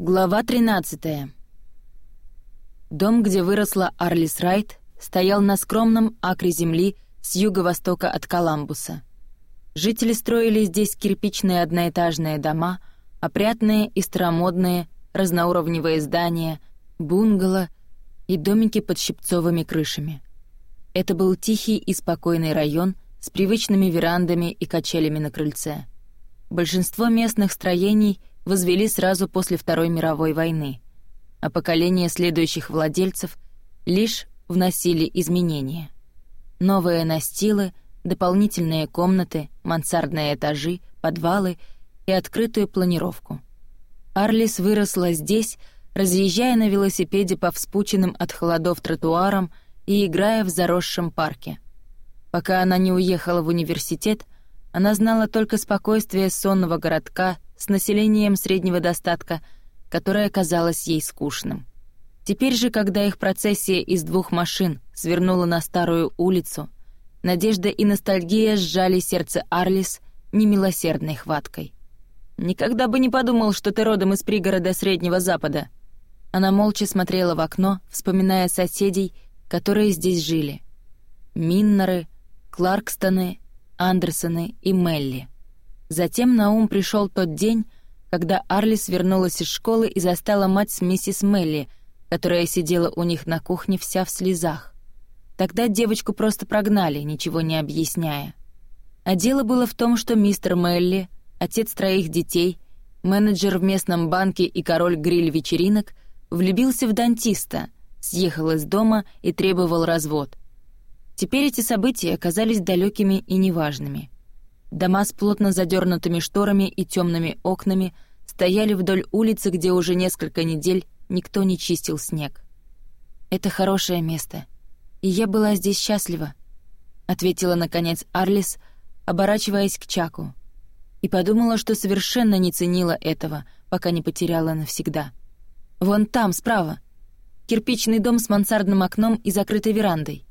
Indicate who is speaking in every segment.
Speaker 1: Глава 13. Дом, где выросла Арлис Райт, стоял на скромном акре земли с юго-востока от Коламбуса. Жители строили здесь кирпичные одноэтажные дома, опрятные и старомодные, разноуровневые здания, бунгало и домики под щипцовыми крышами. Это был тихий и спокойный район с привычными верандами и качелями на крыльце. Большинство местных строений — возвели сразу после Второй мировой войны, а поколения следующих владельцев лишь вносили изменения. Новые настилы, дополнительные комнаты, мансардные этажи, подвалы и открытую планировку. Арлис выросла здесь, разъезжая на велосипеде по вспученным от холодов тротуарам и играя в заросшем парке. Пока она не уехала в университет, она знала только спокойствие сонного городка с населением среднего достатка, которое казалось ей скучным. Теперь же, когда их процессия из двух машин свернула на старую улицу, надежда и ностальгия сжали сердце Арлис немилосердной хваткой. «Никогда бы не подумал, что ты родом из пригорода Среднего Запада». Она молча смотрела в окно, вспоминая соседей, которые здесь жили. Миннеры, Кларкстоны, Андерсоны и Мелли — Затем на ум пришел тот день, когда Арлис вернулась из школы и застала мать с миссис Мелли, которая сидела у них на кухне вся в слезах. Тогда девочку просто прогнали, ничего не объясняя. А дело было в том, что мистер Мелли, отец троих детей, менеджер в местном банке и король гриль-вечеринок, влюбился в дантиста, съехал из дома и требовал развод. Теперь эти события оказались далекими и неважными — Дома с плотно задернутыми шторами и темными окнами стояли вдоль улицы, где уже несколько недель никто не чистил снег. «Это хорошее место, и я была здесь счастлива», — ответила, наконец, Арлис, оборачиваясь к Чаку, и подумала, что совершенно не ценила этого, пока не потеряла навсегда. «Вон там, справа. Кирпичный дом с мансардным окном и закрытой верандой».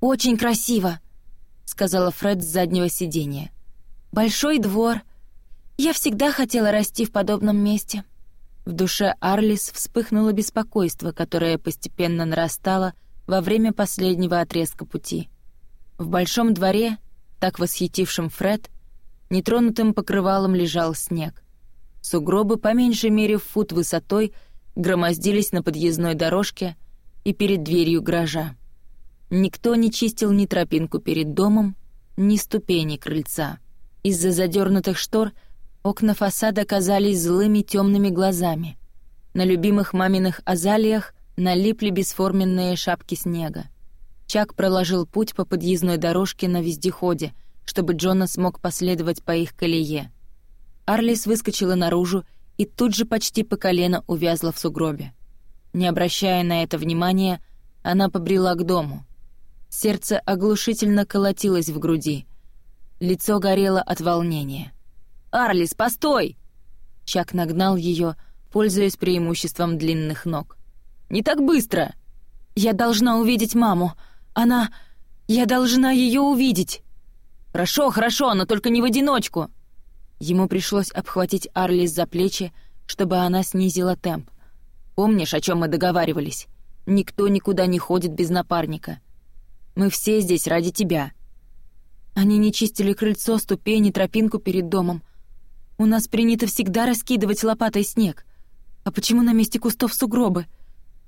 Speaker 1: «Очень красиво!» — сказала Фред с заднего сиденья большой двор. Я всегда хотела расти в подобном месте». В душе Арлис вспыхнуло беспокойство, которое постепенно нарастало во время последнего отрезка пути. В большом дворе, так восхитившем Фред, нетронутым покрывалом лежал снег. Сугробы по меньшей мере в фут высотой громоздились на подъездной дорожке и перед дверью гаража. Никто не чистил ни тропинку перед домом, ни ступени крыльца — из-за задернутых штор окна фасада казались злыми темными глазами. На любимых маминых азалиях налипли бесформенные шапки снега. Чак проложил путь по подъездной дорожке на вездеходе, чтобы Джона смог последовать по их колее. Арлис выскочила наружу и тут же почти по колено увязла в сугробе. Не обращая на это внимания, она побрела к дому. Сердце оглушительно колотилось в груди — Лицо горело от волнения. «Арлис, постой!» Чак нагнал ее, пользуясь преимуществом длинных ног. «Не так быстро!» «Я должна увидеть маму! Она... Я должна ее увидеть!» «Хорошо, хорошо, но только не в одиночку!» Ему пришлось обхватить Арлис за плечи, чтобы она снизила темп. «Помнишь, о чем мы договаривались? Никто никуда не ходит без напарника. Мы все здесь ради тебя. Они не чистили крыльцо, ступени, тропинку перед домом. У нас принято всегда раскидывать лопатой снег. А почему на месте кустов сугробы?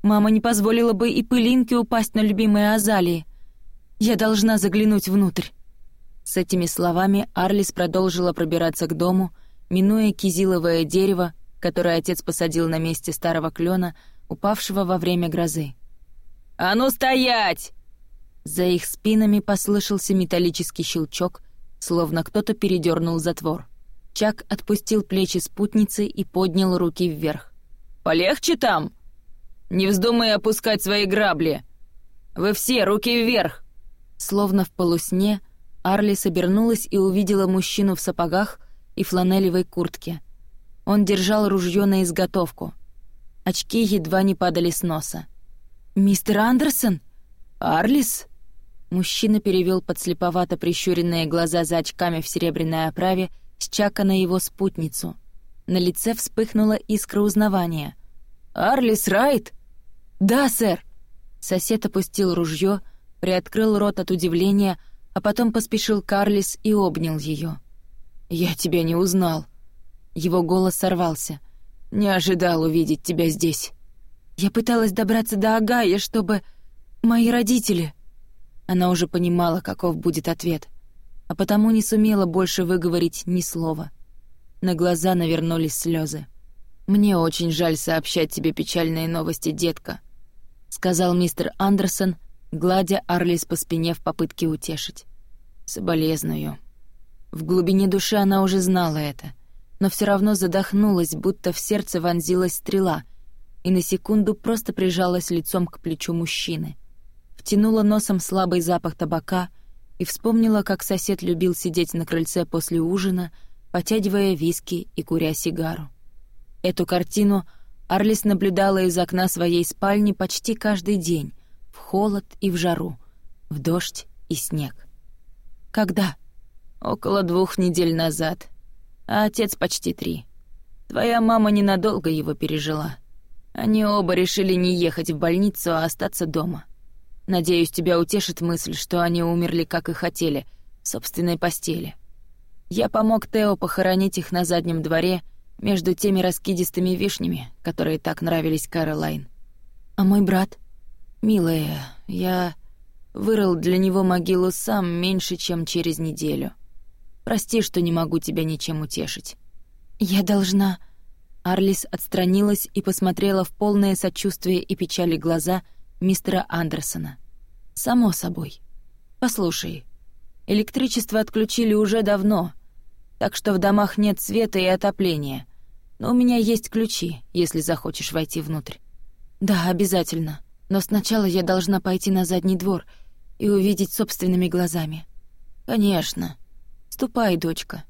Speaker 1: Мама не позволила бы и пылинке упасть на любимые азалии. Я должна заглянуть внутрь». С этими словами Арлис продолжила пробираться к дому, минуя кизиловое дерево, которое отец посадил на месте старого клена, упавшего во время грозы. «А ну стоять!» За их спинами послышался металлический щелчок, словно кто-то передернул затвор. Чак отпустил плечи спутницы и поднял руки вверх. «Полегче там! Не вздумай опускать свои грабли! Вы все руки вверх!» Словно в полусне, Арли собернулась и увидела мужчину в сапогах и фланелевой куртке. Он держал ружье на изготовку. Очки едва не падали с носа. «Мистер Андерсон?» «Арлис?» Мужчина перевел подслеповато прищуренные глаза за очками в серебряной оправе с Чака на его спутницу. На лице вспыхнула искра узнавания. «Арлис Райт?» «Да, сэр!» Сосед опустил ружье, приоткрыл рот от удивления, а потом поспешил к Арлис и обнял ее. «Я тебя не узнал!» Его голос сорвался. «Не ожидал увидеть тебя здесь!» «Я пыталась добраться до Агая, чтобы... Мои родители...» Она уже понимала, каков будет ответ, а потому не сумела больше выговорить ни слова. На глаза навернулись слезы. «Мне очень жаль сообщать тебе печальные новости, детка», — сказал мистер Андерсон, гладя Арлис по спине в попытке утешить. «Соболезную». В глубине души она уже знала это, но все равно задохнулась, будто в сердце вонзилась стрела, и на секунду просто прижалась лицом к плечу мужчины — втянула носом слабый запах табака и вспомнила, как сосед любил сидеть на крыльце после ужина, потягивая виски и куря сигару. Эту картину Арлис наблюдала из окна своей спальни почти каждый день, в холод и в жару, в дождь и снег. «Когда?» «Около двух недель назад. А отец почти три. Твоя мама ненадолго его пережила. Они оба решили не ехать в больницу, а остаться дома. Надеюсь, тебя утешит мысль, что они умерли, как и хотели, в собственной постели. Я помог Тео похоронить их на заднем дворе между теми раскидистыми вишнями, которые так нравились Каролайн. А мой брат? Милая, я вырыл для него могилу сам меньше, чем через неделю. Прости, что не могу тебя ничем утешить. Я должна... Арлис отстранилась и посмотрела в полное сочувствие и печали глаза — мистера Андерсона. «Само собой. Послушай, электричество отключили уже давно, так что в домах нет света и отопления. Но у меня есть ключи, если захочешь войти внутрь». «Да, обязательно. Но сначала я должна пойти на задний двор и увидеть собственными глазами». «Конечно. Ступай, дочка.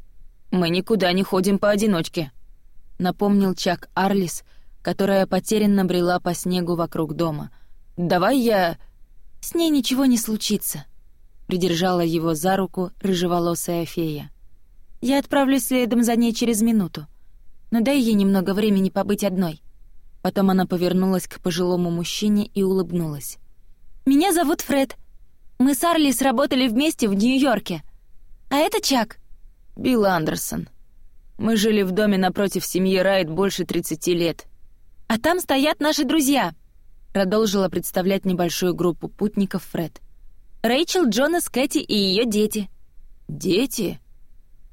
Speaker 1: Мы никуда не ходим поодиночке», — напомнил Чак Арлис, которая потерянно брела по снегу вокруг дома — давай я...» «С ней ничего не случится», — придержала его за руку рыжеволосая фея. «Я отправлюсь следом за ней через минуту. Но дай ей немного времени побыть одной». Потом она повернулась к пожилому мужчине и улыбнулась. «Меня зовут Фред. Мы с Арли сработали вместе в Нью-Йорке. А это Чак». «Билл Андерсон. Мы жили в доме напротив семьи Райт больше 30 лет». «А там стоят наши друзья», продолжила представлять небольшую группу путников Фред. «Рэйчел, Джонас, Кэти и ее дети». «Дети?»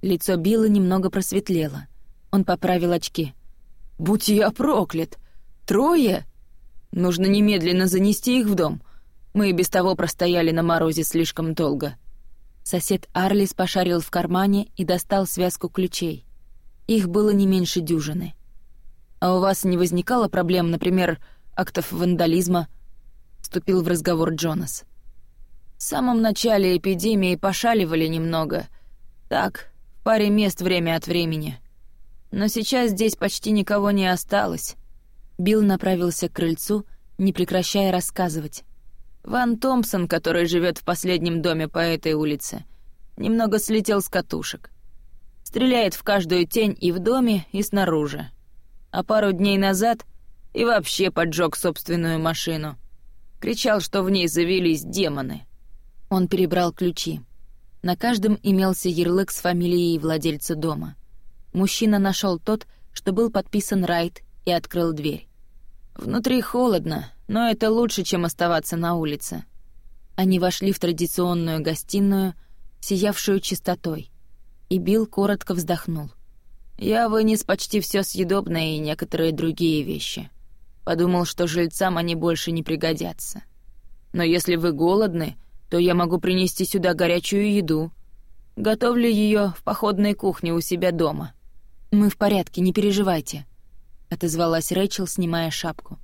Speaker 1: Лицо Билла немного просветлело. Он поправил очки. «Будь я проклят! Трое? Нужно немедленно занести их в дом. Мы и без того простояли на морозе слишком долго». Сосед Арлис пошарил в кармане и достал связку ключей. Их было не меньше дюжины. «А у вас не возникало проблем, например, актов вандализма», — вступил в разговор Джонас. «В самом начале эпидемии пошаливали немного. Так, в паре мест время от времени. Но сейчас здесь почти никого не осталось». Билл направился к крыльцу, не прекращая рассказывать. «Ван Томпсон, который живет в последнем доме по этой улице, немного слетел с катушек. Стреляет в каждую тень и в доме, и снаружи. А пару дней назад и вообще поджег собственную машину. Кричал, что в ней завелись демоны. Он перебрал ключи. На каждом имелся ярлык с фамилией владельца дома. Мужчина нашел тот, что был подписан Райт, и открыл дверь. Внутри холодно, но это лучше, чем оставаться на улице. Они вошли в традиционную гостиную, сиявшую чистотой, и Билл коротко вздохнул. «Я вынес почти все съедобное и некоторые другие вещи». Подумал, что жильцам они больше не пригодятся. Но если вы голодны, то я могу принести сюда горячую еду. Готовлю ее в походной кухне у себя дома. Мы в порядке, не переживайте, отозвалась Рэчел, снимая шапку.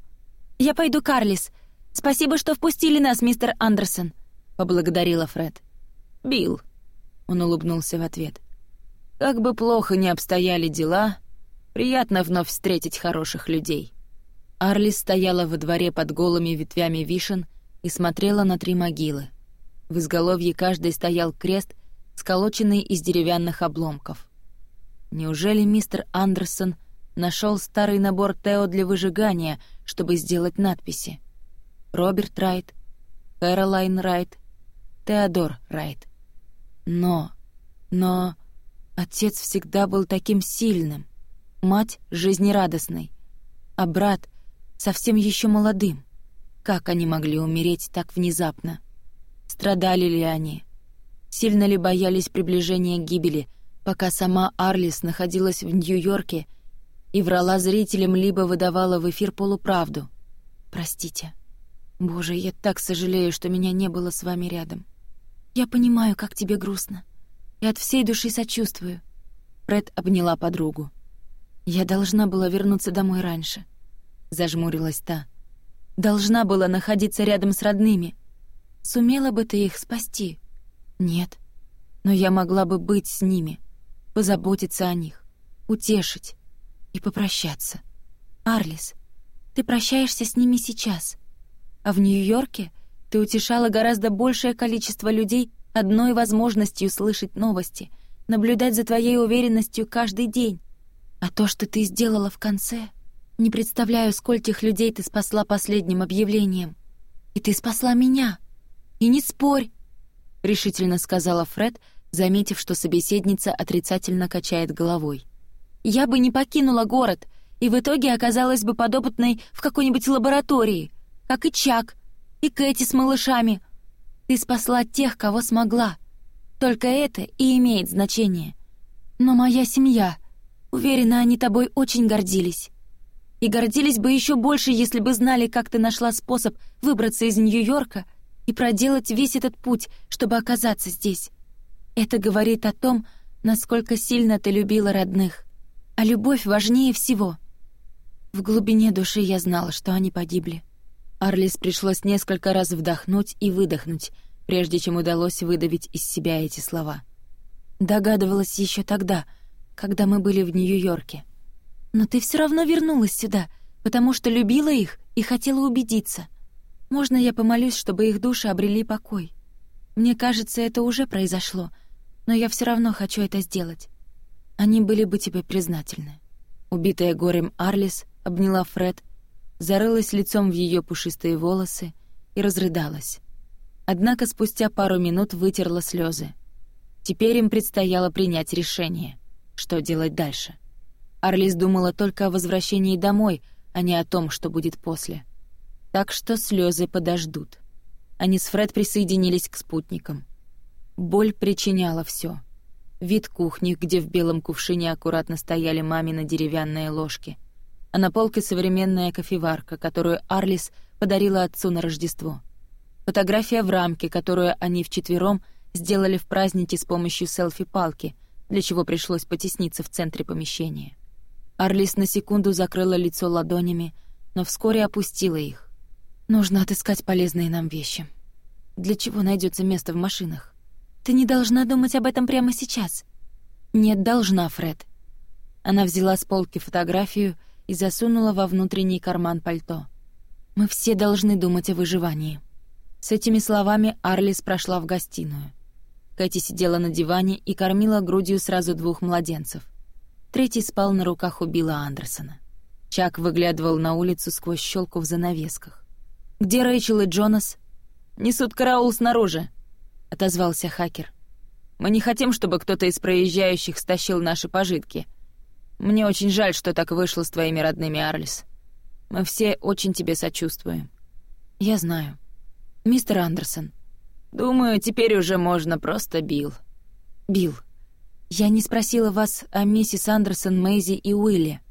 Speaker 1: Я пойду, Карлис. Спасибо, что впустили нас, мистер Андерсон, поблагодарила Фред. Билл, он улыбнулся в ответ. Как бы плохо ни обстояли дела, приятно вновь встретить хороших людей. Арли стояла во дворе под голыми ветвями вишен и смотрела на три могилы. В изголовье каждой стоял крест, сколоченный из деревянных обломков. Неужели мистер Андерсон нашел старый набор Тео для выжигания, чтобы сделать надписи? Роберт Райт, Кэролайн Райт, Теодор Райт. Но, но... Отец всегда был таким сильным, мать — жизнерадостной, а брат — совсем еще молодым. Как они могли умереть так внезапно? Страдали ли они? Сильно ли боялись приближения гибели, пока сама Арлис находилась в Нью-Йорке и врала зрителям, либо выдавала в эфир полуправду? Простите. Боже, я так сожалею, что меня не было с вами рядом. Я понимаю, как тебе грустно. И от всей души сочувствую. Пред обняла подругу. Я должна была вернуться домой раньше. — зажмурилась та. Должна была находиться рядом с родными. Сумела бы ты их спасти? Нет. Но я могла бы быть с ними, позаботиться о них, утешить и попрощаться. Арлис, ты прощаешься с ними сейчас. А в Нью-Йорке ты утешала гораздо большее количество людей одной возможностью слышать новости, наблюдать за твоей уверенностью каждый день. А то, что ты сделала в конце... Не представляю, скольких людей ты спасла последним объявлением. И ты спасла меня. И не спорь, — решительно сказала Фред, заметив, что собеседница отрицательно качает головой. «Я бы не покинула город, и в итоге оказалась бы подопытной в какой-нибудь лаборатории, как и Чак, и Кэти с малышами. Ты спасла тех, кого смогла. Только это и имеет значение. Но моя семья, уверена, они тобой очень гордились» и гордились бы еще больше, если бы знали, как ты нашла способ выбраться из Нью-Йорка и проделать весь этот путь, чтобы оказаться здесь. Это говорит о том, насколько сильно ты любила родных. А любовь важнее всего. В глубине души я знала, что они погибли. Арлис пришлось несколько раз вдохнуть и выдохнуть, прежде чем удалось выдавить из себя эти слова. Догадывалась еще тогда, когда мы были в Нью-Йорке. Но ты все равно вернулась сюда, потому что любила их и хотела убедиться. Можно я помолюсь, чтобы их души обрели покой? Мне кажется, это уже произошло, но я все равно хочу это сделать. Они были бы тебе признательны». Убитая горем Арлис обняла Фред, зарылась лицом в ее пушистые волосы и разрыдалась. Однако спустя пару минут вытерла слезы. Теперь им предстояло принять решение, что делать дальше — Арлис думала только о возвращении домой, а не о том, что будет после. Так что слезы подождут. Они с Фред присоединились к спутникам. Боль причиняла все. Вид кухни, где в белом кувшине аккуратно стояли мамины деревянные ложки, а на полке современная кофеварка, которую Арлис подарила отцу на Рождество. Фотография в рамке, которую они вчетвером сделали в празднике с помощью селфи-палки, для чего пришлось потесниться в центре помещения. Арлис на секунду закрыла лицо ладонями, но вскоре опустила их. «Нужно отыскать полезные нам вещи. Для чего найдется место в машинах? Ты не должна думать об этом прямо сейчас». «Нет, должна, Фред». Она взяла с полки фотографию и засунула во внутренний карман пальто. «Мы все должны думать о выживании». С этими словами Арлис прошла в гостиную. Кэти сидела на диване и кормила грудью сразу двух младенцев — Третий спал на руках у Билла Андерсона. Чак выглядывал на улицу сквозь щелку в занавесках. «Где Рэйчел и Джонас?» «Несут караул снаружи», — отозвался хакер. «Мы не хотим, чтобы кто-то из проезжающих стащил наши пожитки. Мне очень жаль, что так вышло с твоими родными, Арлис. Мы все очень тебе сочувствуем». «Я знаю. Мистер Андерсон». «Думаю, теперь уже можно просто Билл». «Билл», «Я не спросила вас о миссис Андерсон, Мэйзи и Уилле.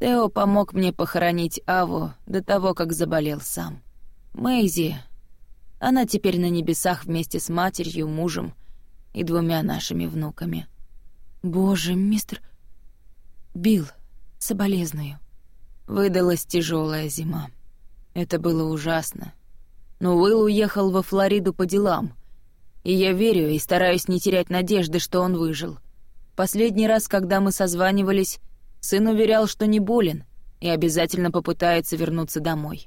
Speaker 1: Тео помог мне похоронить Аву до того, как заболел сам. Мэйзи... Она теперь на небесах вместе с матерью, мужем и двумя нашими внуками. Боже, мистер... Бил, соболезную. Выдалась тяжелая зима. Это было ужасно. Но Уилл уехал во Флориду по делам — и я верю и стараюсь не терять надежды, что он выжил. Последний раз, когда мы созванивались, сын уверял, что не болен и обязательно попытается вернуться домой.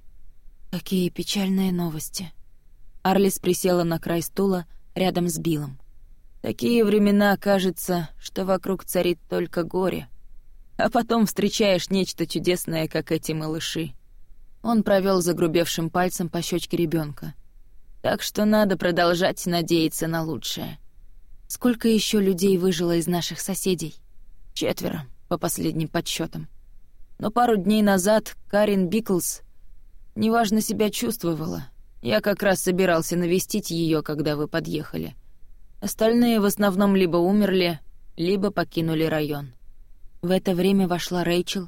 Speaker 1: Какие печальные новости. Арлис присела на край стула рядом с Биллом. Такие времена, кажется, что вокруг царит только горе. А потом встречаешь нечто чудесное, как эти малыши. Он провел загрубевшим пальцем по щечке ребенка. Так что надо продолжать надеяться на лучшее. Сколько еще людей выжило из наших соседей? Четверо, по последним подсчетам. Но пару дней назад Карин Биклс неважно себя чувствовала. Я как раз собирался навестить ее, когда вы подъехали. Остальные в основном либо умерли, либо покинули район. В это время вошла Рэйчел,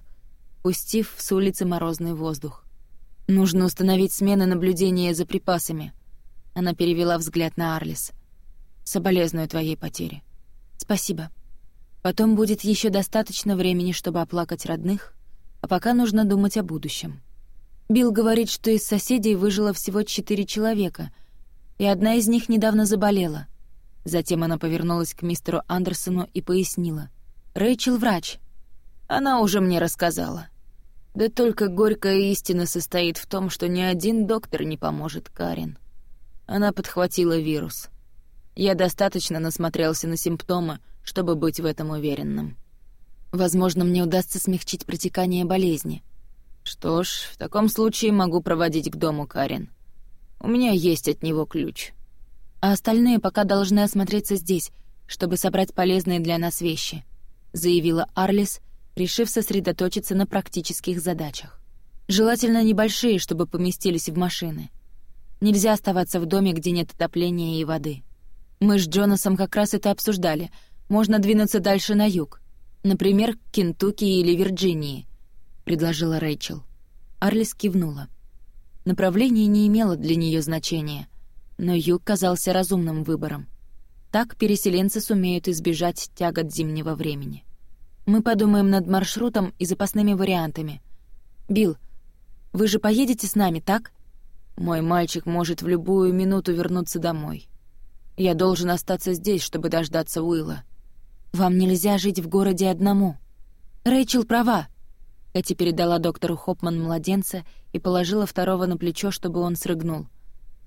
Speaker 1: пустив с улицы морозный воздух. «Нужно установить смены наблюдения за припасами». Она перевела взгляд на Арлис — «Соболезную твоей потере». «Спасибо. Потом будет еще достаточно времени, чтобы оплакать родных, а пока нужно думать о будущем». Билл говорит, что из соседей выжило всего четыре человека, и одна из них недавно заболела. Затем она повернулась к мистеру Андерсону и пояснила. «Рэйчел врач. Она уже мне рассказала. Да только горькая истина состоит в том, что ни один доктор не поможет Карин. Она подхватила вирус. Я достаточно насмотрелся на симптомы, чтобы быть в этом уверенным. Возможно, мне удастся смягчить протекание болезни. Что ж, в таком случае могу проводить к дому Карин. У меня есть от него ключ. А остальные пока должны осмотреться здесь, чтобы собрать полезные для нас вещи», — заявила Арлис, решив сосредоточиться на практических задачах. «Желательно небольшие, чтобы поместились в машины. Нельзя оставаться в доме, где нет отопления и воды». Мы с Джонасом как раз это обсуждали. Можно двинуться дальше на юг. Например, к Кентукки или Вирджинии», — предложила Рэйчел. Арлис кивнула. Направление не имело для нее значения, но юг казался разумным выбором. Так переселенцы сумеют избежать тягот зимнего времени. Мы подумаем над маршрутом и запасными вариантами. Билл, вы же поедете с нами, так? Мой мальчик может в любую минуту вернуться домой. Я должен остаться здесь, чтобы дождаться Уилла. Вам нельзя жить в городе одному. Рэйчел права. Эти передала доктору Хопман младенца и положила второго на плечо, чтобы он срыгнул.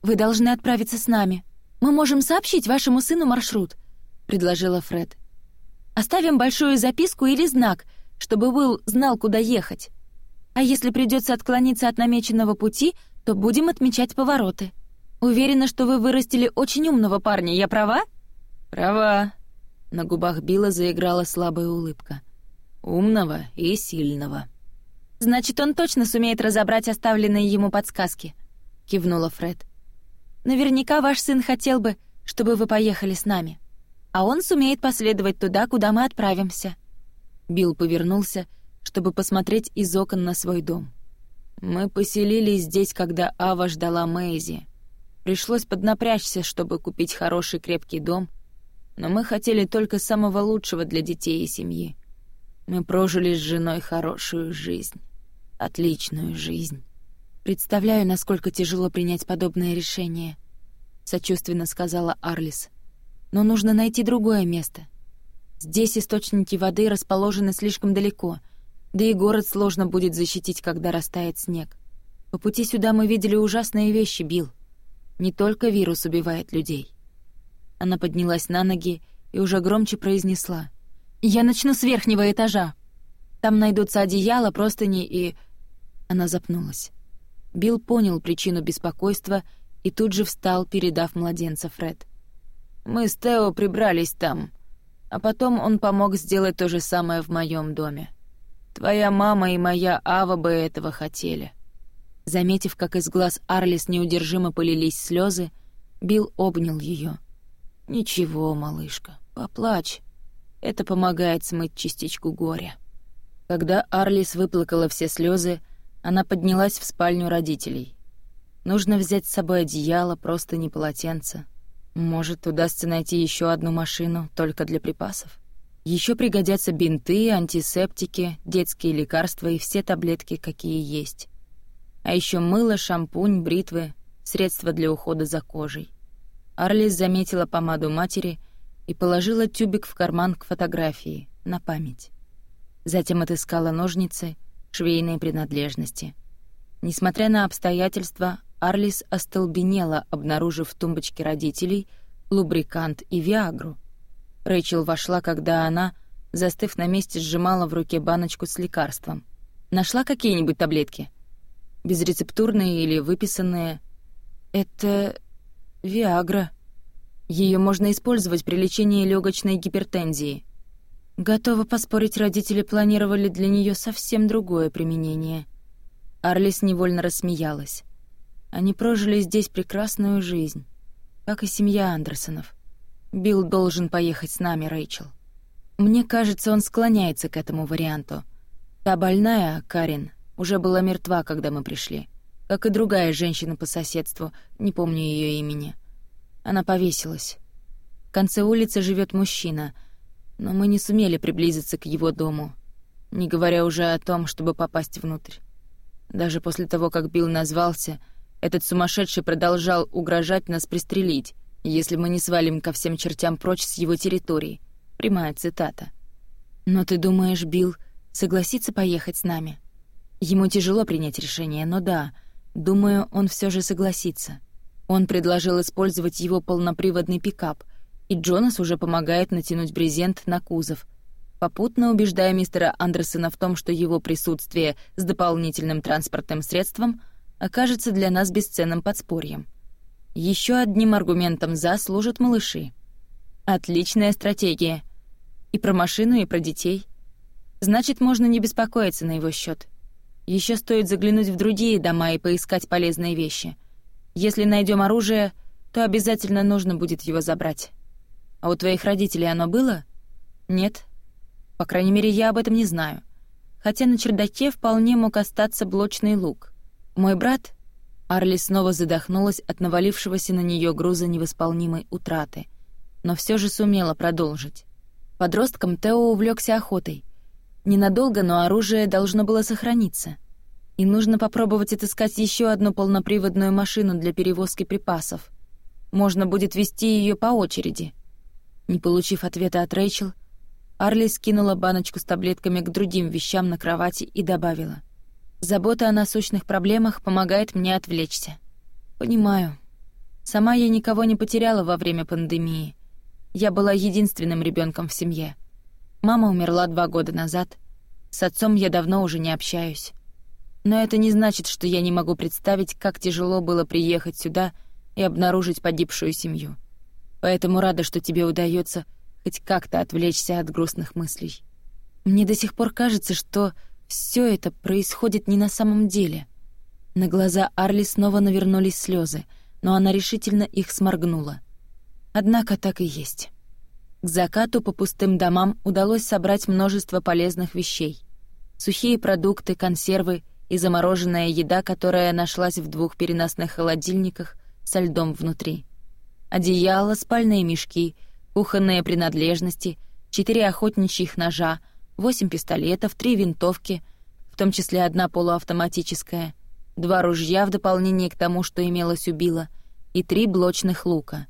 Speaker 1: «Вы должны отправиться с нами. Мы можем сообщить вашему сыну маршрут», — предложила Фред. «Оставим большую записку или знак, чтобы Уилл знал, куда ехать. А если придется отклониться от намеченного пути, то будем отмечать повороты». Уверена, что вы вырастили очень умного парня, я права?
Speaker 2: Права. На губах Билла заиграла слабая улыбка. Умного и сильного.
Speaker 1: Значит, он точно сумеет разобрать оставленные ему подсказки, кивнула Фред. Наверняка ваш сын хотел бы, чтобы вы поехали с нами, а он сумеет последовать туда, куда мы отправимся.
Speaker 2: Бил повернулся, чтобы посмотреть из окон на свой дом. Мы поселились здесь, когда Ава ждала Мэйзи, Пришлось поднапрячься, чтобы купить хороший крепкий дом, но мы хотели только самого лучшего для детей и семьи. Мы прожили с женой хорошую жизнь, отличную жизнь.
Speaker 1: Представляю, насколько тяжело принять подобное решение, сочувственно сказала Арлис. Но нужно найти другое место. Здесь источники воды расположены слишком далеко, да и город сложно будет защитить, когда растает снег. По пути сюда мы видели ужасные вещи, Билл не только вирус убивает людей. Она поднялась на ноги и уже громче произнесла. «Я начну с верхнего этажа. Там найдутся одеяло, простыни и...» Она запнулась. Билл понял причину беспокойства и тут же встал, передав младенца Фред.
Speaker 2: «Мы с Тео прибрались там, а потом он помог сделать то же самое в моем доме. Твоя мама и моя Ава бы этого хотели.
Speaker 1: Заметив, как из глаз Арлис неудержимо полились слезы, Билл обнял ее.
Speaker 2: «Ничего, малышка, поплачь. Это помогает смыть частичку горя». Когда Арлис выплакала все слезы, она поднялась в спальню родителей. Нужно взять с собой одеяло, просто не полотенце. Может, удастся найти еще одну машину только для припасов. Еще пригодятся бинты, антисептики, детские лекарства и все таблетки, какие есть. А еще мыло, шампунь, бритвы, средства для ухода за кожей. Арлис заметила помаду матери и положила тюбик в карман к фотографии, на память. Затем отыскала ножницы, швейные принадлежности. Несмотря на обстоятельства, Арлис остолбенела, обнаружив в тумбочке родителей лубрикант и виагру — Рэйчел вошла, когда она,
Speaker 1: застыв на месте, сжимала в руке баночку с лекарством. «Нашла какие-нибудь безрецептурные или выписанные. Это Виагра. Ее можно использовать при лечении легочной гипертензии. Готова поспорить, родители планировали для нее совсем другое применение. Арлис невольно рассмеялась. Они прожили здесь прекрасную жизнь, как и семья Андерсонов. Билл должен поехать с нами, Рэйчел. Мне кажется, он склоняется к этому варианту. Та больная, Карин, уже была мертва, когда мы пришли. Как и другая женщина по соседству, не помню ее имени. Она повесилась. В конце улицы живет мужчина, но мы не сумели приблизиться к его дому, не говоря уже о том, чтобы попасть внутрь. Даже после того, как Билл назвался, этот сумасшедший продолжал угрожать нас пристрелить, если мы не свалим ко всем чертям прочь с его территории. Прямая цитата. «Но ты думаешь, Билл согласится поехать с нами?» Ему тяжело принять решение, но да, думаю, он все же согласится. Он предложил использовать его полноприводный пикап, и Джонас уже помогает натянуть брезент на кузов, попутно убеждая мистера Андерсона в том, что его присутствие с дополнительным транспортным средством окажется для нас бесценным подспорьем. Еще одним аргументом «за» служат малыши. Отличная стратегия. И про машину, и про детей. Значит, можно не беспокоиться на его счет. Еще стоит заглянуть в другие дома и поискать полезные вещи. Если найдем оружие, то обязательно нужно будет его забрать. А у твоих родителей оно было? Нет. По крайней мере, я об этом не знаю. Хотя на чердаке вполне мог остаться блочный лук. Мой брат Арли снова задохнулась от навалившегося на нее груза невосполнимой утраты, но все же сумела продолжить. Подростком Тео увлекся охотой. Ненадолго, но оружие должно было сохраниться. И нужно попробовать отыскать еще одну полноприводную машину для перевозки припасов. Можно будет вести ее по очереди. Не получив ответа от Рэйчел, Арли скинула баночку с таблетками к другим вещам на кровати и добавила. «Забота о насущных проблемах помогает мне отвлечься». «Понимаю. Сама я никого не потеряла во время пандемии. Я была единственным ребенком в семье». Мама умерла два года назад. С отцом я давно уже не общаюсь. Но это не значит, что я не могу представить, как тяжело было приехать сюда и обнаружить погибшую семью. Поэтому рада, что тебе удается хоть как-то отвлечься от грустных мыслей. Мне до сих пор кажется, что все это происходит не на самом деле. На глаза Арли снова навернулись слезы, но она решительно их сморгнула. Однако так и есть. К закату по пустым домам удалось собрать множество полезных вещей. Сухие продукты, консервы и замороженная еда, которая нашлась в двух переносных холодильниках со льдом внутри. Одеяло, спальные мешки, кухонные принадлежности, четыре охотничьих ножа — восемь пистолетов, три винтовки, в том числе одна полуавтоматическая, два ружья в дополнение к тому, что имелось у Билла, и три блочных лука.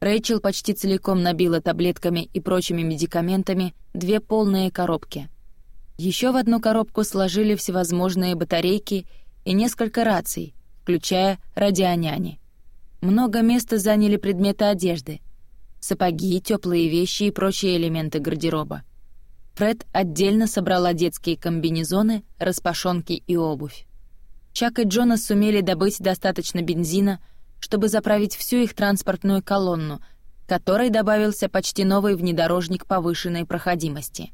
Speaker 1: Рэйчел почти целиком набила таблетками и прочими медикаментами две полные коробки. Еще в одну коробку сложили всевозможные батарейки и несколько раций, включая радионяни. Много места заняли предметы одежды — сапоги, теплые вещи и прочие элементы гардероба. Фред отдельно собрала детские комбинезоны, распашонки и обувь. Чак и Джонас сумели добыть достаточно бензина — чтобы заправить всю их транспортную колонну, которой добавился почти новый внедорожник повышенной проходимости.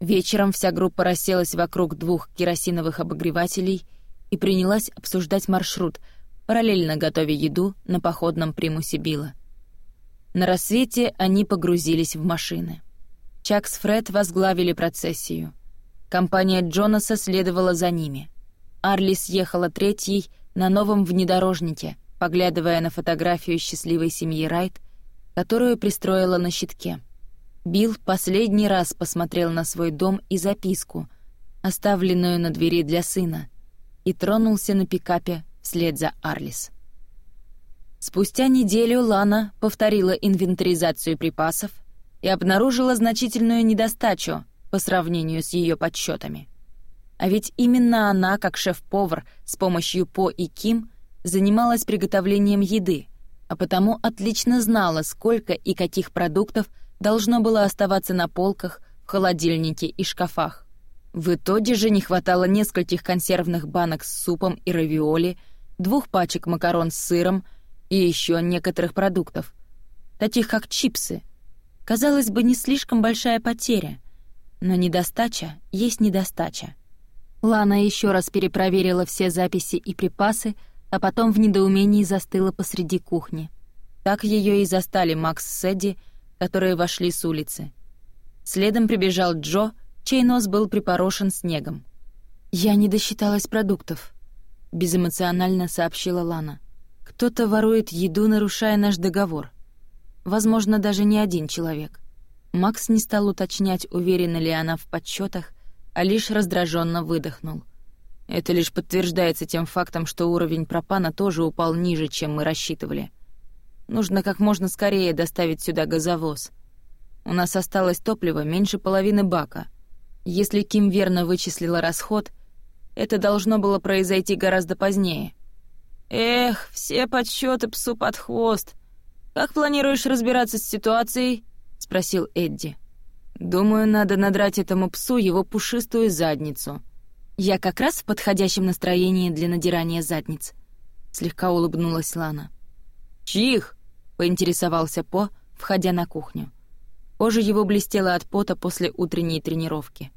Speaker 1: Вечером вся группа расселась вокруг двух керосиновых обогревателей и принялась обсуждать маршрут, параллельно готовя еду на походном примусе Билла. На рассвете они погрузились в машины. Чак с Фред возглавили процессию. Компания Джонаса следовала за ними. Арли съехала третьей на новом внедорожнике — поглядывая на фотографию счастливой семьи Райт, которую пристроила на щитке. Билл последний раз посмотрел на свой дом и записку, оставленную на двери для сына, и тронулся на пикапе вслед за Арлис. Спустя неделю Лана повторила инвентаризацию припасов и обнаружила значительную недостачу по сравнению с ее подсчетами. А ведь именно она, как шеф-повар, с помощью По и Ким — занималась приготовлением еды, а потому отлично знала, сколько и каких продуктов должно было оставаться на полках, в холодильнике и шкафах. В итоге же не хватало нескольких консервных банок с супом и равиоли, двух пачек макарон с сыром и еще некоторых продуктов, таких как чипсы. Казалось бы, не слишком большая потеря, но недостача есть недостача. Лана еще раз перепроверила все записи и припасы, а потом в недоумении застыла посреди кухни. Так ее и застали Макс с Эдди, которые вошли с улицы. Следом прибежал Джо, чей нос был припорошен снегом. «Я не досчиталась продуктов», — безэмоционально сообщила Лана. «Кто-то ворует еду, нарушая наш договор. Возможно, даже не один человек». Макс не стал уточнять, уверена ли она в подсчетах, а лишь раздраженно выдохнул. Это лишь подтверждается тем фактом, что уровень пропана тоже упал ниже, чем мы рассчитывали. Нужно как можно скорее доставить сюда газовоз. У нас осталось топлива меньше половины бака. Если Ким верно вычислила расход, это должно было произойти гораздо позднее. Эх, все подсчеты псу под хвост. Как планируешь разбираться с ситуацией? спросил Эдди. Думаю, надо надрать этому псу его пушистую задницу «Я как раз в подходящем настроении для надирания задниц», — слегка улыбнулась Лана. «Чьих?» — поинтересовался По, входя на кухню. Кожа его блестела от пота после утренней тренировки.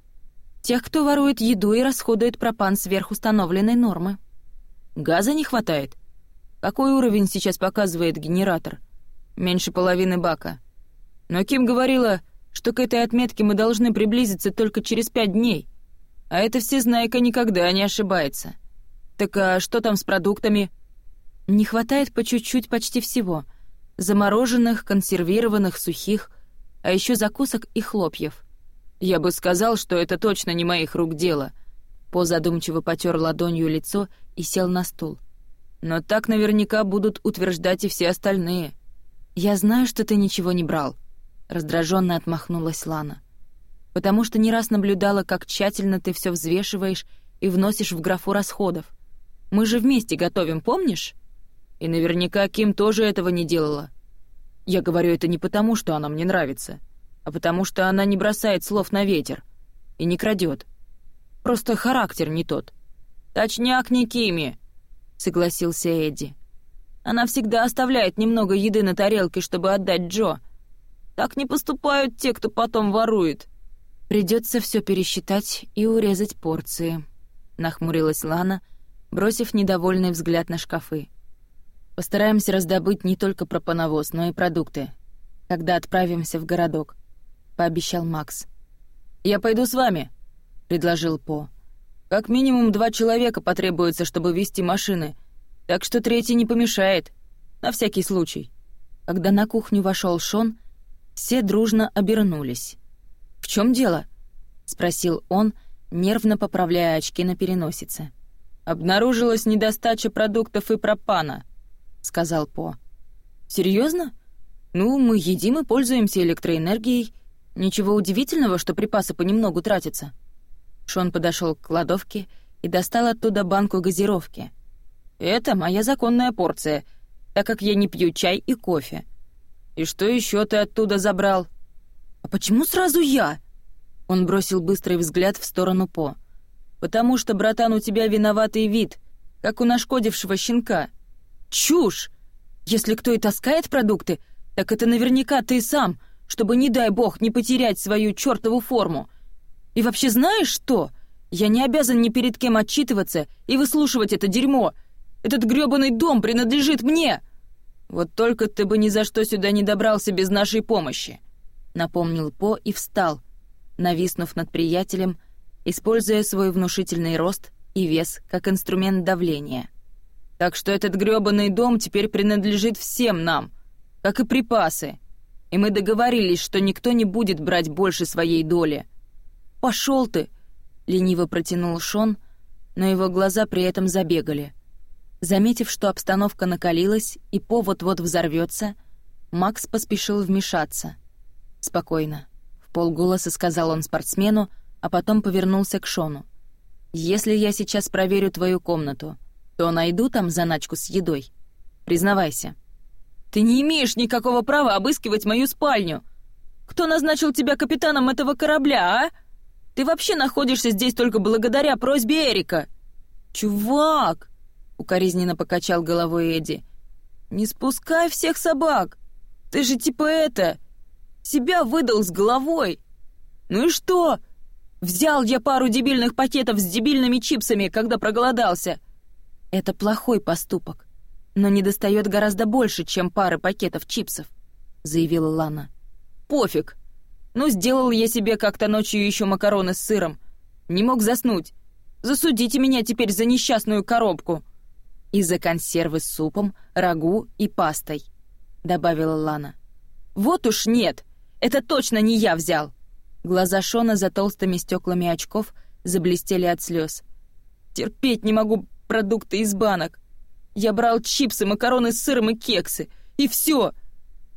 Speaker 1: «Тех, кто ворует еду и расходует пропан сверх установленной нормы». «Газа не хватает?» «Какой уровень сейчас показывает генератор?» «Меньше половины бака». «Но Ким говорила, что к этой отметке мы должны приблизиться только через пять дней». А эта всезнайка никогда не ошибается. Так а что там с продуктами? Не хватает по чуть-чуть почти всего. Замороженных, консервированных, сухих, а еще закусок и хлопьев. Я бы сказал, что это точно не моих рук дело. По задумчиво потер ладонью лицо и сел на стул. Но так наверняка будут утверждать и все остальные. Я знаю, что ты ничего не брал. Раздраженно отмахнулась Лана потому что не раз наблюдала, как тщательно ты все взвешиваешь и вносишь в графу расходов. Мы же вместе готовим, помнишь? И наверняка Ким тоже этого не делала. Я говорю это не потому, что она мне нравится, а потому что она не бросает слов на ветер и не крадет. Просто характер не тот. «Точняк не Кими», — согласился Эдди. «Она всегда оставляет немного еды на тарелке, чтобы отдать Джо. Так не поступают те, кто потом ворует. «Придется все пересчитать и урезать порции», — нахмурилась Лана, бросив недовольный взгляд на шкафы. «Постараемся раздобыть не только пропановоз, но и продукты, когда отправимся в городок», — пообещал Макс. «Я пойду с вами», — предложил По. «Как минимум два человека потребуется, чтобы вести машины, так что третий не помешает, на всякий случай». Когда на кухню вошел Шон, все дружно обернулись. «В чем дело?» — спросил он, нервно поправляя очки на переносице. «Обнаружилась недостача продуктов и пропана», — сказал По. Серьезно? Ну, мы едим и пользуемся электроэнергией. Ничего удивительного, что припасы понемногу тратятся». Шон подошел к кладовке и достал оттуда банку газировки. «Это моя законная порция, так как я не пью чай и кофе». «И что еще ты оттуда забрал?» «А почему сразу я?» Он бросил быстрый взгляд в сторону По. «Потому что, братан, у тебя виноватый вид, как у нашкодившего щенка. Чушь! Если кто и таскает продукты, так это наверняка ты сам, чтобы, не дай бог, не потерять свою чертову форму. И вообще знаешь что? Я не обязан ни перед кем отчитываться и выслушивать это дерьмо. Этот грёбаный дом принадлежит мне. Вот только ты бы ни за что сюда не добрался без нашей помощи, напомнил По и встал, нависнув над приятелем, используя свой внушительный рост и вес как инструмент давления. «Так что этот грёбаный дом теперь принадлежит всем нам, как и припасы, и мы договорились, что никто не будет брать больше своей доли». «Пошёл ты!» — лениво протянул Шон, но его глаза при этом забегали. Заметив, что обстановка накалилась и повод вот-вот взорвётся, Макс поспешил вмешаться — «Спокойно», — в полголоса сказал он спортсмену, а потом повернулся к Шону. «Если я сейчас проверю твою комнату, то найду там заначку с едой. Признавайся». «Ты не имеешь никакого права обыскивать мою спальню!
Speaker 2: Кто назначил тебя капитаном этого корабля, а? Ты вообще находишься здесь только благодаря просьбе Эрика!» «Чувак!» — укоризненно покачал головой Эдди. «Не спускай всех собак! Ты же типа это...» Себя выдал с головой. Ну и что? Взял я пару дебильных пакетов с дебильными чипсами, когда проголодался. Это плохой поступок, но не достает гораздо больше, чем пары пакетов чипсов, заявила Лана. Пофиг. Ну, сделал я себе как-то ночью еще макароны с сыром. Не мог заснуть. Засудите меня теперь за несчастную коробку. И за консервы с супом, рагу и пастой, добавила Лана. Вот уж нет. Это точно не я взял!» Глаза Шона за толстыми стеклами очков заблестели от слез. «Терпеть не могу продукты из банок. Я брал чипсы, макароны с сыром и кексы. И все.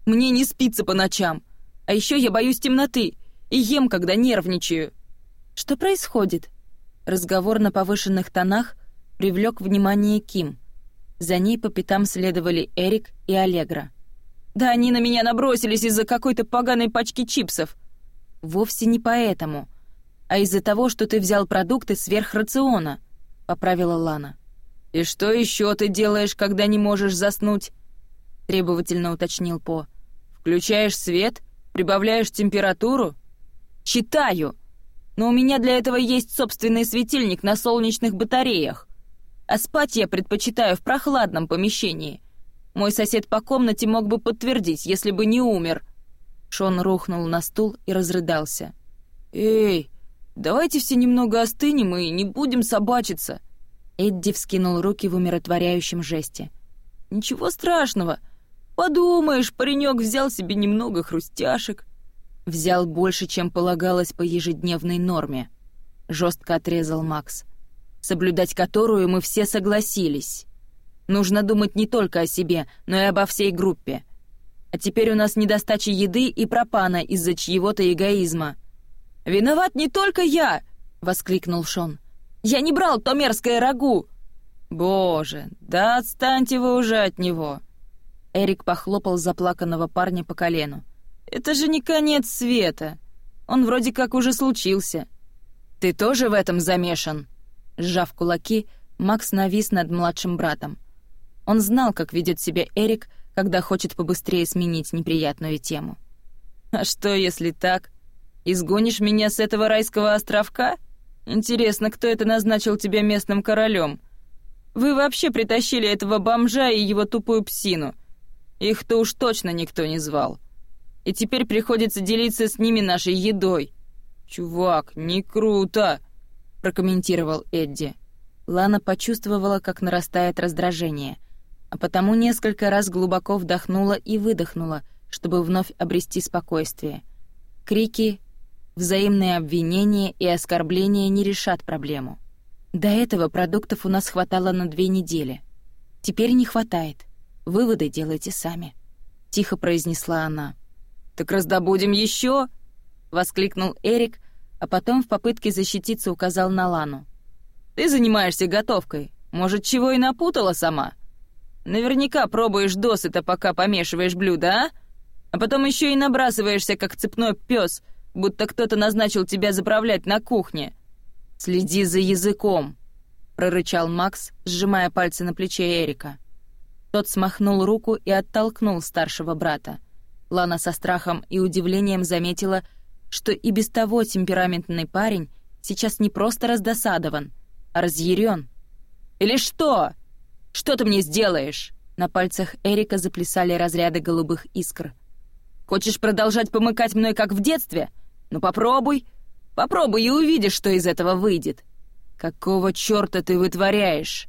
Speaker 2: Мне не спится по ночам. А еще я боюсь темноты и ем, когда нервничаю». «Что происходит?» Разговор на повышенных тонах привлек внимание Ким. За ней по пятам следовали Эрик и Аллегра. Да они на меня набросились из-за какой-то поганой пачки чипсов. Вовсе не поэтому, а из-за того, что ты взял продукты сверх рациона, поправила Лана. И что еще ты делаешь, когда не можешь заснуть? требовательно уточнил По. Включаешь свет, прибавляешь температуру? Читаю. Но у меня для этого есть собственный светильник на солнечных батареях. А спать я предпочитаю в прохладном помещении. Мой сосед по комнате мог бы подтвердить, если бы не умер». Шон рухнул на стул и разрыдался. «Эй, давайте все немного остынем и не будем собачиться». Эдди вскинул руки в умиротворяющем жесте. «Ничего страшного. Подумаешь, паренек взял себе немного хрустяшек». «Взял больше, чем полагалось по ежедневной норме», — жестко отрезал Макс, соблюдать которую мы все согласились. Нужно думать не только о себе, но и обо всей группе. А теперь у нас недостача еды и пропана из-за чьего-то эгоизма. «Виноват не только я!» — воскликнул Шон. «Я не брал то мерзкое рагу!» «Боже, да отстаньте вы уже от него!» Эрик похлопал заплаканного парня по колену. «Это же не конец света! Он вроде как уже случился!» «Ты тоже в этом замешан?» Сжав кулаки, Макс навис над младшим братом. Он знал, как ведет себя Эрик, когда хочет побыстрее сменить неприятную тему. «А что, если так? Изгонишь меня с этого райского островка? Интересно, кто это назначил тебя местным королем? Вы вообще притащили этого бомжа и его тупую псину. Их-то уж точно никто не звал. И теперь приходится делиться с ними нашей едой. Чувак, не круто!» — прокомментировал Эдди. Лана почувствовала, как нарастает раздражение а потому несколько раз глубоко вдохнула и выдохнула, чтобы вновь обрести спокойствие. Крики, взаимные обвинения и оскорбления не решат проблему. До этого продуктов у нас хватало на две недели. Теперь не хватает. Выводы делайте сами», — тихо произнесла она. «Так раздобудем еще! воскликнул Эрик, а потом в попытке защититься указал на Лану. «Ты занимаешься готовкой. Может, чего и напутала сама?» Наверняка пробуешь досыта, пока помешиваешь блюдо, а? А потом еще и набрасываешься, как цепной пес, будто кто-то назначил тебя заправлять на кухне. Следи за языком, прорычал Макс, сжимая пальцы на плече Эрика. Тот смахнул руку и оттолкнул старшего брата. Лана со страхом и удивлением заметила, что и без того темпераментный парень сейчас не просто раздосадован, а разъярен. «Или что?» Что ты мне сделаешь?» На пальцах Эрика заплясали разряды голубых искр. «Хочешь продолжать помыкать мной, как в детстве? Ну попробуй. Попробуй и увидишь, что из этого выйдет. Какого чёрта ты вытворяешь?»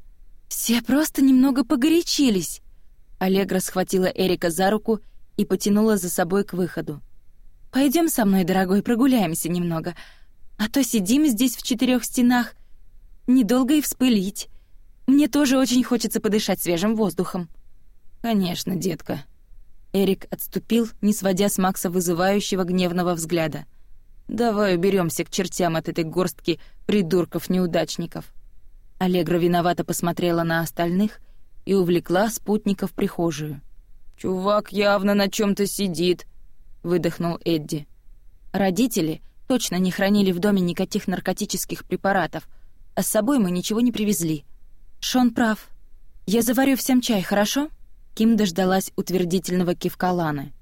Speaker 2: «Все просто немного погорячились». Аллегра схватила Эрика за руку и потянула за собой к выходу. «Пойдём со мной, дорогой, прогуляемся немного. А то сидим здесь в четырех стенах. Недолго и вспылить». Мне тоже очень хочется подышать свежим воздухом». «Конечно, детка». Эрик отступил, не сводя с Макса вызывающего гневного взгляда. «Давай уберемся к чертям от этой горстки придурков-неудачников». Аллегра виновато посмотрела на остальных и увлекла спутников в прихожую. «Чувак явно на чем то сидит», — выдохнул Эдди.
Speaker 1: «Родители точно не хранили в доме никаких наркотических препаратов, а с собой мы ничего не привезли», «Шон прав. Я заварю всем чай, хорошо?» Ким дождалась утвердительного кивка Ланы.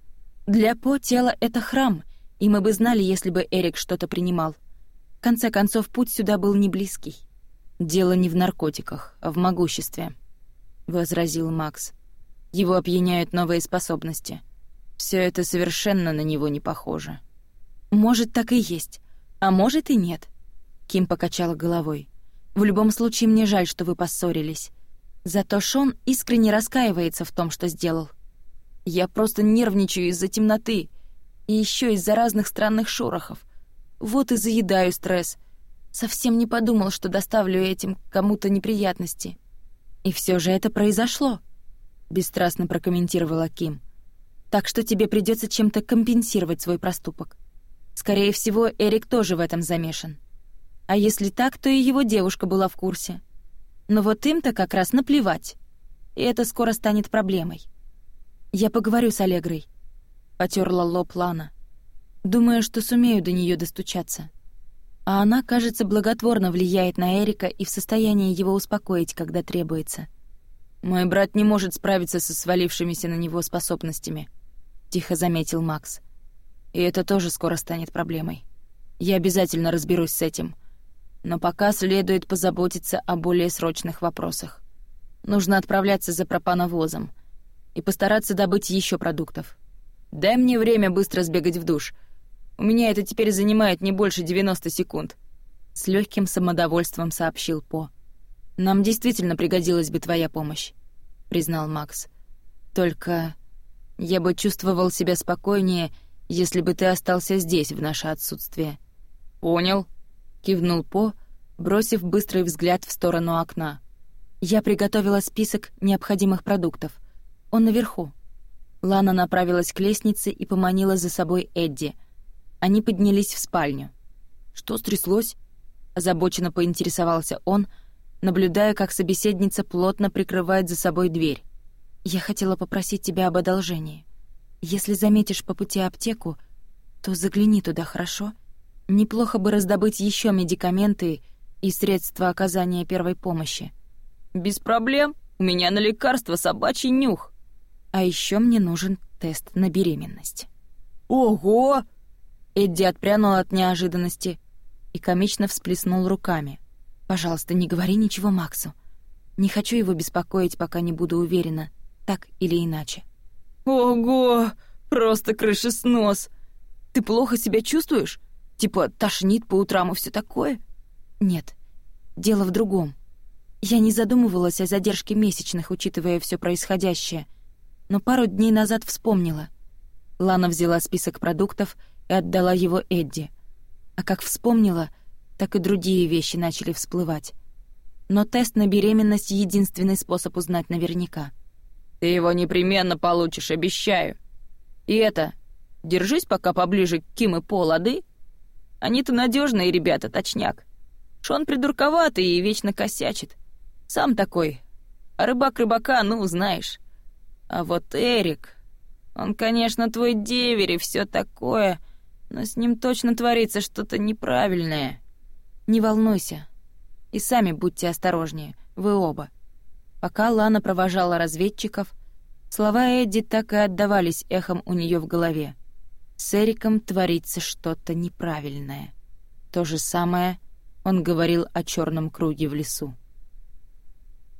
Speaker 1: «Для По тело — это храм, и мы бы знали, если бы Эрик что-то принимал. В конце концов, путь сюда был не близкий». «Дело не в наркотиках, а в могуществе», — возразил Макс. «Его опьяняют новые способности. Все это совершенно на него не похоже». «Может, так и есть, а может и нет», — Ким покачала головой. В любом случае, мне жаль, что вы поссорились. Зато Шон искренне раскаивается в том, что сделал. Я просто нервничаю из-за темноты и еще из-за разных странных шорохов. Вот и заедаю стресс. Совсем не подумал, что доставлю этим кому-то неприятности. И все же это произошло, бесстрастно прокомментировала Ким. Так что тебе придется чем-то компенсировать свой проступок. Скорее всего, Эрик тоже в этом замешан. А если так, то и его девушка была в курсе. Но вот им-то как раз наплевать. И это скоро станет проблемой. Я поговорю с Аллегрой. Потерла лоб Лана. Думаю, что сумею до нее достучаться. А она, кажется, благотворно влияет на Эрика и в состоянии его успокоить, когда требуется. «Мой брат не может справиться со свалившимися на него способностями», — тихо заметил Макс. «И это тоже скоро станет проблемой. Я обязательно разберусь с этим но пока следует позаботиться о более срочных вопросах. Нужно отправляться за пропановозом и постараться добыть еще продуктов. Дай мне время быстро сбегать в душ. У меня это теперь занимает не больше 90 секунд», — с легким самодовольством сообщил По. «Нам действительно пригодилась бы твоя помощь», — признал Макс. «Только я бы чувствовал себя спокойнее, если бы ты остался здесь в наше отсутствие». «Понял», кивнул По, бросив быстрый взгляд в сторону окна. Я приготовила список необходимых продуктов. Он наверху. Лана направилась к лестнице и поманила за собой Эдди. Они поднялись в спальню. Что стряслось? озабоченно поинтересовался он, наблюдая, как собеседница плотно прикрывает за собой дверь. Я хотела попросить тебя об одолжении. Если заметишь по пути аптеку, то загляни туда, хорошо? Неплохо бы раздобыть еще медикаменты и средства оказания первой помощи. «Без проблем. У меня на лекарства собачий нюх». «А еще мне нужен тест на беременность». «Ого!» Эдди отпрянул от неожиданности и комично всплеснул руками. «Пожалуйста, не говори ничего Максу. Не хочу его беспокоить, пока не буду уверена, так или иначе». «Ого! Просто крыша с нос. Ты плохо себя чувствуешь? Типа тошнит по утрам и все такое? Нет. Дело в другом. Я не задумывалась о задержке месячных, учитывая все происходящее, но пару дней назад вспомнила. Лана взяла список продуктов и отдала его Эдди. А как вспомнила, так и другие вещи начали всплывать. Но тест на беременность — единственный способ узнать наверняка. «Ты его непременно получишь, обещаю. И это, держись пока поближе к Ким и Пол, лады?» Они-то надежные ребята, точняк. Шон придурковатый и вечно косячит. Сам такой. А рыбак рыбака, ну, знаешь. А вот Эрик... Он, конечно, твой деверь и все такое, но с ним точно творится что-то неправильное. Не волнуйся. И сами будьте осторожнее, вы оба. Пока Лана провожала разведчиков, слова Эдди так и отдавались эхом у нее в голове. С Эриком творится что-то неправильное. То же самое он говорил о черном круге в лесу.